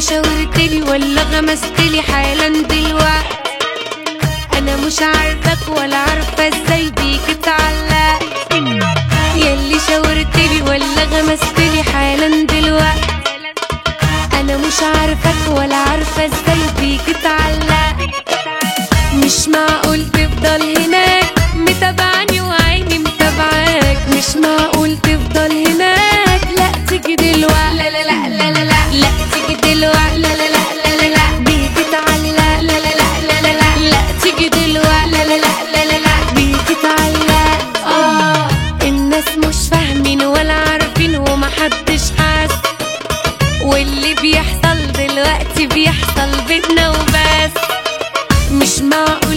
شاورتلي ولا غمستلي حالا دلوقت أنا مش عارفك ولا عارفة إزاي بيك اتعلق يلي شاورتلي ولا غمستلي حالا دلوقت أنا مش عارفك ولا عارفة إزاي بيك اتعلق مش معقول دلوقتي بيحصل بينا وبس. مش معقول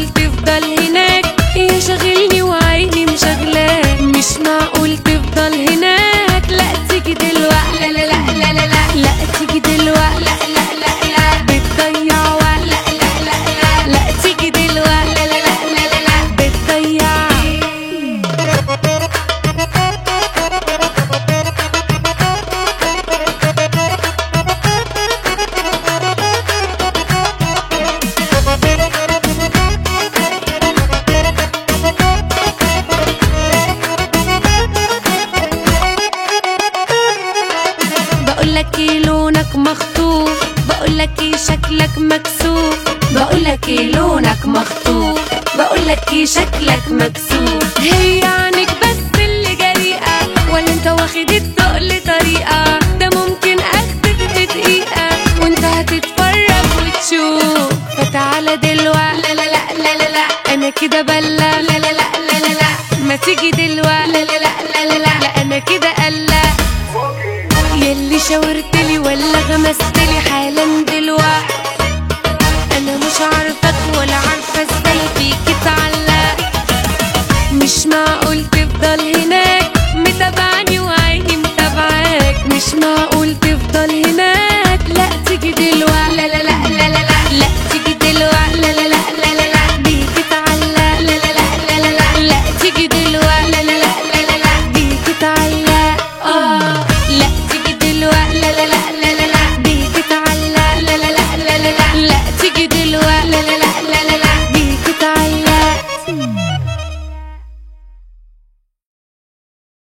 بقولك إيه لونك مخطوف بقولك إيه شكلك مكسوف بقولك إيه لونك مخطوف بقولك إيه شكلك مكسوف هي عنك بس اللي جريئة ولا انت واخد التقل طريقة ده ممكن اخدك في دقيقة وانت هتتفرج وتشوف فتعالى دلوقتي لا لا لا لا لا لا أنا كده بلا لا لا لا لا لا ما تيجي دلوقتي لا لا لا لا لا, لا أنا كده قلق يلي شاورتلي ولا غمستلي حالا دلوقتي.